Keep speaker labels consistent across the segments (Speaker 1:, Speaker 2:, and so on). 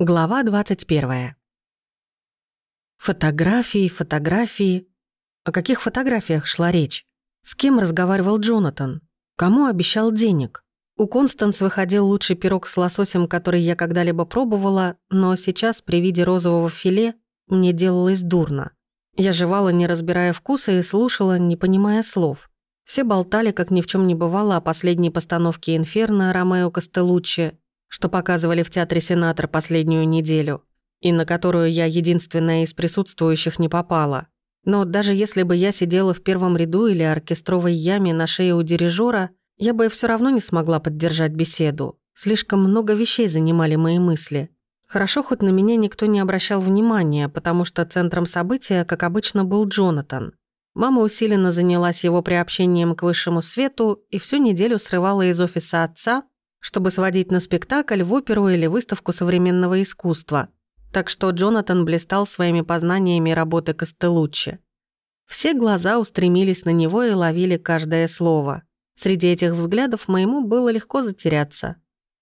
Speaker 1: Глава 21. Фотографии, фотографии. О каких фотографиях шла речь? С кем разговаривал Джонатан? Кому обещал денег? У Констанс выходил лучший пирог с лососем, который я когда-либо пробовала, но сейчас при виде розового филе мне делалось дурно. Я жевала, не разбирая вкуса, и слушала, не понимая слов. Все болтали, как ни в чем не бывало, о последней постановке «Инферно» Ромео Костелуччи, что показывали в Театре Сенатор последнюю неделю, и на которую я единственная из присутствующих не попала. Но даже если бы я сидела в первом ряду или оркестровой яме на шее у дирижера, я бы все равно не смогла поддержать беседу. Слишком много вещей занимали мои мысли. Хорошо, хоть на меня никто не обращал внимания, потому что центром события, как обычно, был Джонатан. Мама усиленно занялась его приобщением к высшему свету и всю неделю срывала из офиса отца чтобы сводить на спектакль, в оперу или выставку современного искусства. Так что Джонатан блистал своими познаниями работы Костелуччи. Все глаза устремились на него и ловили каждое слово. Среди этих взглядов моему было легко затеряться.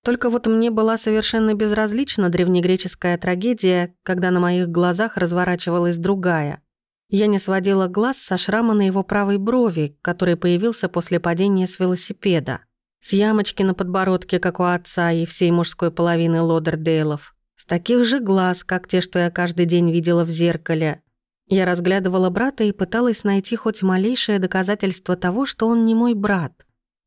Speaker 1: Только вот мне была совершенно безразлична древнегреческая трагедия, когда на моих глазах разворачивалась другая. Я не сводила глаз со шрама на его правой брови, который появился после падения с велосипеда с ямочки на подбородке, как у отца и всей мужской половины Лодердейлов, с таких же глаз, как те, что я каждый день видела в зеркале. Я разглядывала брата и пыталась найти хоть малейшее доказательство того, что он не мой брат.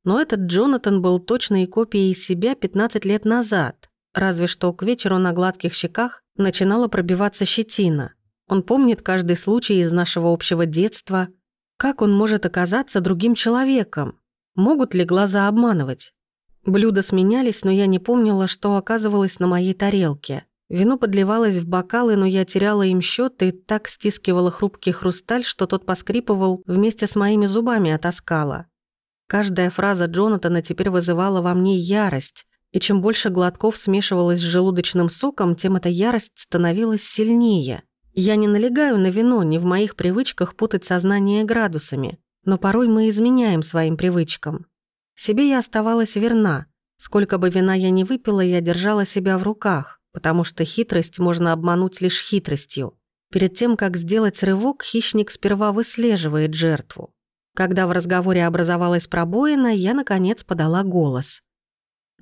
Speaker 1: Но этот Джонатан был точной копией себя 15 лет назад, разве что к вечеру на гладких щеках начинала пробиваться щетина. Он помнит каждый случай из нашего общего детства. Как он может оказаться другим человеком? Могут ли глаза обманывать? Блюда сменялись, но я не помнила, что оказывалось на моей тарелке. Вино подливалось в бокалы, но я теряла им счет и так стискивала хрупкий хрусталь, что тот поскрипывал вместе с моими зубами отоскала. Каждая фраза Джонатана теперь вызывала во мне ярость, и чем больше глотков смешивалось с желудочным соком, тем эта ярость становилась сильнее. Я не налегаю на вино, не в моих привычках путать сознание градусами. Но порой мы изменяем своим привычкам. Себе я оставалась верна. Сколько бы вина я ни выпила, я держала себя в руках, потому что хитрость можно обмануть лишь хитростью. Перед тем, как сделать рывок, хищник сперва выслеживает жертву. Когда в разговоре образовалась пробоина, я, наконец, подала голос.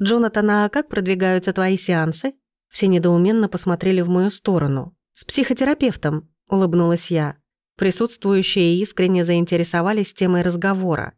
Speaker 1: «Джонатан, а как продвигаются твои сеансы?» Все недоуменно посмотрели в мою сторону. «С психотерапевтом», — улыбнулась я. Присутствующие искренне заинтересовались темой разговора.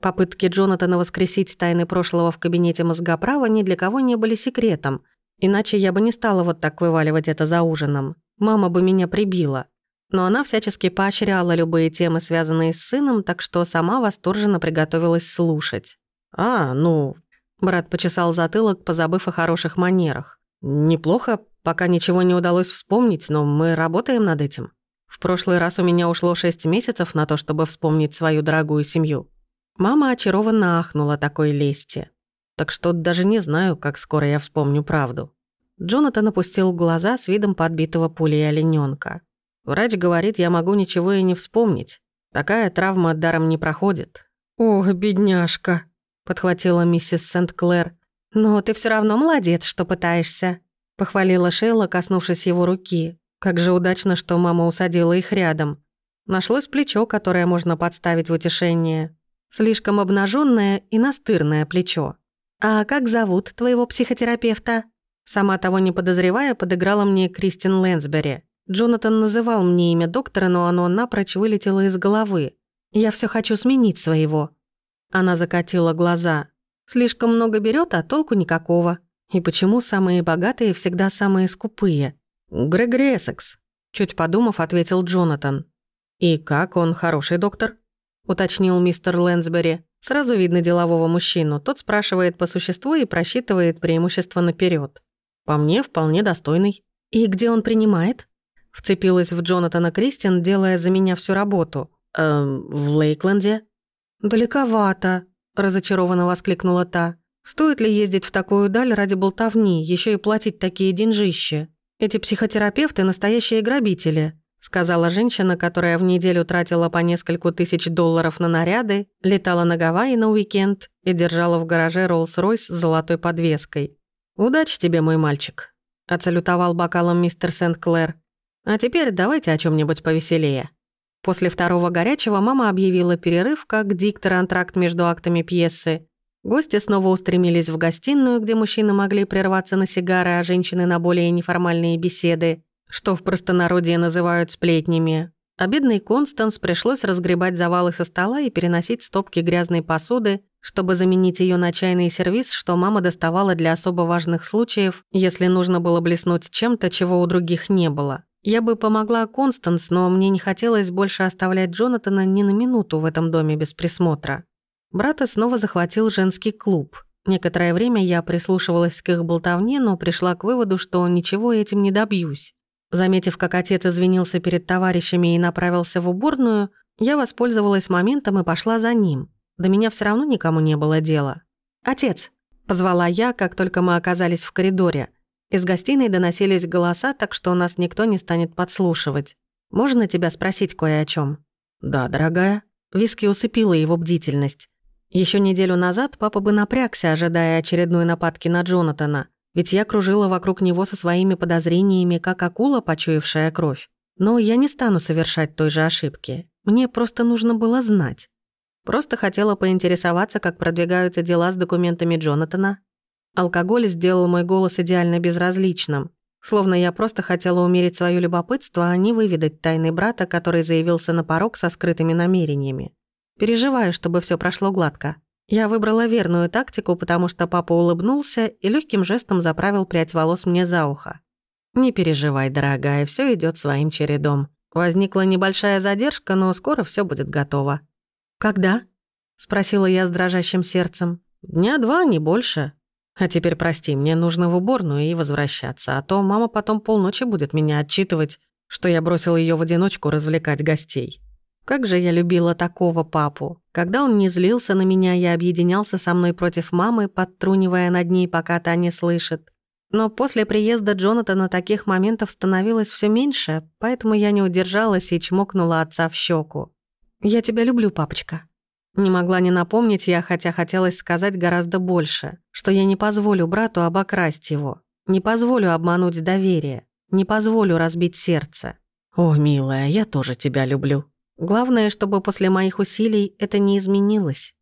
Speaker 1: Попытки Джонатана воскресить тайны прошлого в кабинете мозгоправа ни для кого не были секретом, иначе я бы не стала вот так вываливать это за ужином. Мама бы меня прибила. Но она всячески поощряла любые темы, связанные с сыном, так что сама восторженно приготовилась слушать. «А, ну...» Брат почесал затылок, позабыв о хороших манерах. «Неплохо, пока ничего не удалось вспомнить, но мы работаем над этим». В прошлый раз у меня ушло шесть месяцев на то, чтобы вспомнить свою дорогую семью. Мама очарованно ахнула такой лести. Так что даже не знаю, как скоро я вспомню правду. Джонатан опустил глаза с видом подбитого пулей оленёнка. Врач говорит, я могу ничего и не вспомнить. Такая травма даром не проходит. «Ох, бедняжка», — подхватила миссис Сент-Клэр. «Но ты все равно молодец, что пытаешься», — похвалила Шейла, коснувшись его руки. Как же удачно, что мама усадила их рядом. Нашлось плечо, которое можно подставить в утешение. Слишком обнаженное и настырное плечо. «А как зовут твоего психотерапевта?» Сама того не подозревая, подыграла мне Кристин Лэнсбери. Джонатан называл мне имя доктора, но оно напрочь вылетело из головы. «Я все хочу сменить своего». Она закатила глаза. «Слишком много берет, а толку никакого. И почему самые богатые всегда самые скупые?» «Грегори Эссекс», — чуть подумав, ответил Джонатан. «И как он хороший доктор?» — уточнил мистер Лэнсбери. Сразу видно делового мужчину. Тот спрашивает по существу и просчитывает преимущество наперед. «По мне, вполне достойный». «И где он принимает?» Вцепилась в Джонатана Кристин, делая за меня всю работу. «Эм, в Лейкленде?» «Далековато», — разочарованно воскликнула та. «Стоит ли ездить в такую даль ради болтовни, еще и платить такие деньжища?» «Эти психотерапевты – настоящие грабители», сказала женщина, которая в неделю тратила по нескольку тысяч долларов на наряды, летала на Гавайи на уикенд и держала в гараже Роллс-Ройс с золотой подвеской. «Удачи тебе, мой мальчик». — оцалютовал бокалом мистер Сент-Клэр. «А теперь давайте о чем нибудь повеселее». После второго горячего мама объявила перерыв как диктор-антракт между актами пьесы. Гости снова устремились в гостиную, где мужчины могли прерваться на сигары, а женщины на более неформальные беседы, что в простонародье называют сплетнями. А Констанс пришлось разгребать завалы со стола и переносить стопки грязной посуды, чтобы заменить ее на чайный сервиз, что мама доставала для особо важных случаев, если нужно было блеснуть чем-то, чего у других не было. Я бы помогла Констанс, но мне не хотелось больше оставлять Джонатана ни на минуту в этом доме без присмотра. Брата снова захватил женский клуб. Некоторое время я прислушивалась к их болтовне, но пришла к выводу, что ничего этим не добьюсь. Заметив, как отец извинился перед товарищами и направился в уборную, я воспользовалась моментом и пошла за ним. До меня все равно никому не было дела. «Отец!» – позвала я, как только мы оказались в коридоре. Из гостиной доносились голоса, так что нас никто не станет подслушивать. «Можно тебя спросить кое о чем? «Да, дорогая». Виски усыпила его бдительность. Еще неделю назад папа бы напрягся, ожидая очередной нападки на Джонатана, ведь я кружила вокруг него со своими подозрениями, как акула, почуявшая кровь. Но я не стану совершать той же ошибки. Мне просто нужно было знать. Просто хотела поинтересоваться, как продвигаются дела с документами Джонатана, Алкоголь сделал мой голос идеально безразличным, словно я просто хотела умерить свое любопытство, а не выведать тайны брата, который заявился на порог со скрытыми намерениями. Переживаю, чтобы все прошло гладко. Я выбрала верную тактику, потому что папа улыбнулся и легким жестом заправил прядь волос мне за ухо. «Не переживай, дорогая, все идет своим чередом. Возникла небольшая задержка, но скоро все будет готово». «Когда?» — спросила я с дрожащим сердцем. «Дня два, не больше. А теперь прости, мне нужно в уборную и возвращаться, а то мама потом полночи будет меня отчитывать, что я бросил ее в одиночку развлекать гостей. Как же я любила такого папу. Когда он не злился на меня, я объединялся со мной против мамы, подтрунивая над ней, пока та не слышит. Но после приезда Джонатана таких моментов становилось все меньше, поэтому я не удержалась и чмокнула отца в щеку. «Я тебя люблю, папочка», не могла не напомнить я, хотя хотелось сказать гораздо больше, что я не позволю брату обокрасть его, не позволю обмануть доверие, не позволю разбить сердце. «О, милая, я тоже тебя люблю». Главное, чтобы после моих усилий это не изменилось.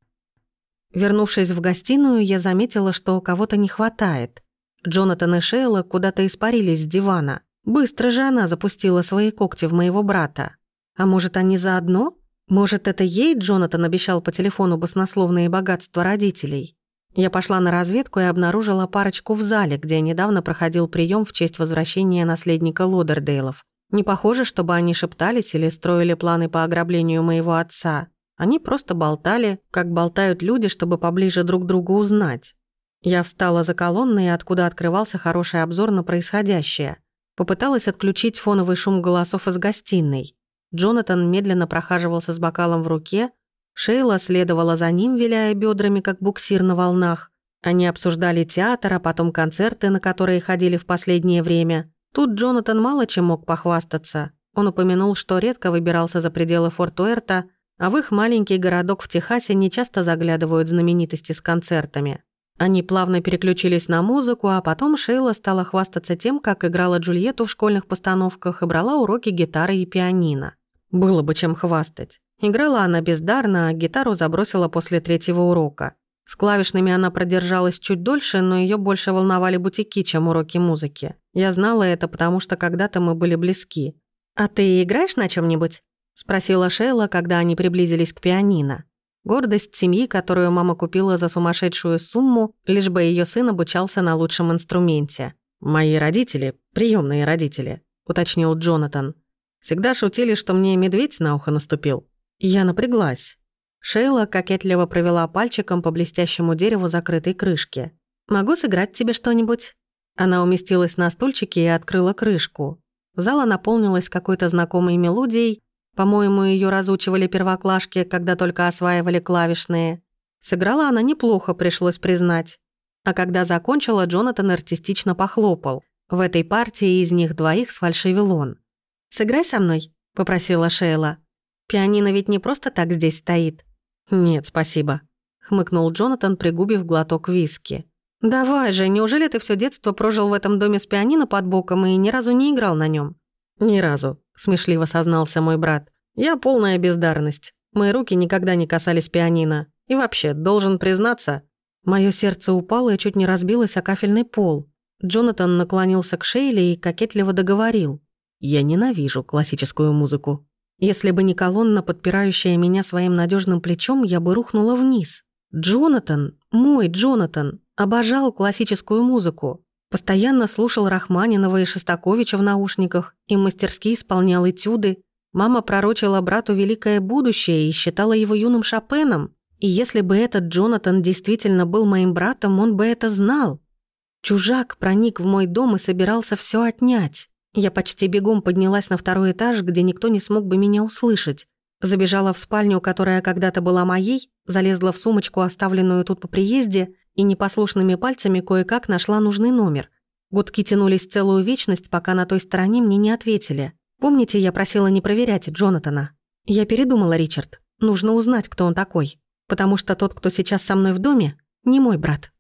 Speaker 1: Вернувшись в гостиную, я заметила, что кого-то не хватает. Джонатан и Шейла куда-то испарились с дивана. Быстро же она запустила свои когти в моего брата. А может, они заодно? Может, это ей Джонатан обещал по телефону баснословные богатства родителей? Я пошла на разведку и обнаружила парочку в зале, где недавно проходил прием в честь возвращения наследника Лодердейлов. Не похоже, чтобы они шептались или строили планы по ограблению моего отца. Они просто болтали, как болтают люди, чтобы поближе друг друга узнать. Я встала за колонной, откуда открывался хороший обзор на происходящее. Попыталась отключить фоновый шум голосов из гостиной. Джонатан медленно прохаживался с бокалом в руке, Шейла следовала за ним, виляя бедрами, как буксир на волнах. Они обсуждали театр, а потом концерты, на которые ходили в последнее время. Тут Джонатан мало чем мог похвастаться. Он упомянул, что редко выбирался за пределы Форт-Уэрта, а в их маленький городок в Техасе нечасто заглядывают знаменитости с концертами. Они плавно переключились на музыку, а потом Шейла стала хвастаться тем, как играла Джульетту в школьных постановках и брала уроки гитары и пианино. Было бы чем хвастать. Играла она бездарно, а гитару забросила после третьего урока. С клавишными она продержалась чуть дольше, но ее больше волновали бутики, чем уроки музыки. Я знала это, потому что когда-то мы были близки. «А ты играешь на чем нибудь спросила Шейла, когда они приблизились к пианино. Гордость семьи, которую мама купила за сумасшедшую сумму, лишь бы ее сын обучался на лучшем инструменте. «Мои родители, приемные родители», — уточнил Джонатан. Всегда шутили, что мне медведь на ухо наступил. Я напряглась. Шейла кокетливо провела пальчиком по блестящему дереву закрытой крышки. «Могу сыграть тебе что-нибудь?» Она уместилась на стульчике и открыла крышку. Зала наполнилась какой-то знакомой мелодией. По-моему, ее разучивали первоклашки, когда только осваивали клавишные. Сыграла она неплохо, пришлось признать. А когда закончила, Джонатан артистично похлопал. В этой партии из них двоих сфальшивил он. «Сыграй со мной», — попросила Шейла. «Пианино ведь не просто так здесь стоит». «Нет, спасибо», — хмыкнул Джонатан, пригубив глоток виски. «Давай же, неужели ты все детство прожил в этом доме с пианино под боком и ни разу не играл на нем? «Ни разу», — смешливо сознался мой брат. «Я полная бездарность. Мои руки никогда не касались пианино. И вообще, должен признаться...» Мое сердце упало и чуть не разбилось о кафельный пол. Джонатан наклонился к Шейли и кокетливо договорил. «Я ненавижу классическую музыку. Если бы не колонна, подпирающая меня своим надежным плечом, я бы рухнула вниз. Джонатан, мой Джонатан, обожал классическую музыку. Постоянно слушал Рахманинова и Шостаковича в наушниках и мастерски исполнял этюды. Мама пророчила брату великое будущее и считала его юным Шопеном. И если бы этот Джонатан действительно был моим братом, он бы это знал. Чужак проник в мой дом и собирался все отнять. Я почти бегом поднялась на второй этаж, где никто не смог бы меня услышать. Забежала в спальню, которая когда-то была моей, залезла в сумочку, оставленную тут по приезде, и непослушными пальцами кое-как нашла нужный номер. Гудки тянулись целую вечность, пока на той стороне мне не ответили. Помните, я просила не проверять Джонатана? Я передумала, Ричард. Нужно узнать, кто он такой. Потому что тот, кто сейчас со мной в доме, не мой брат.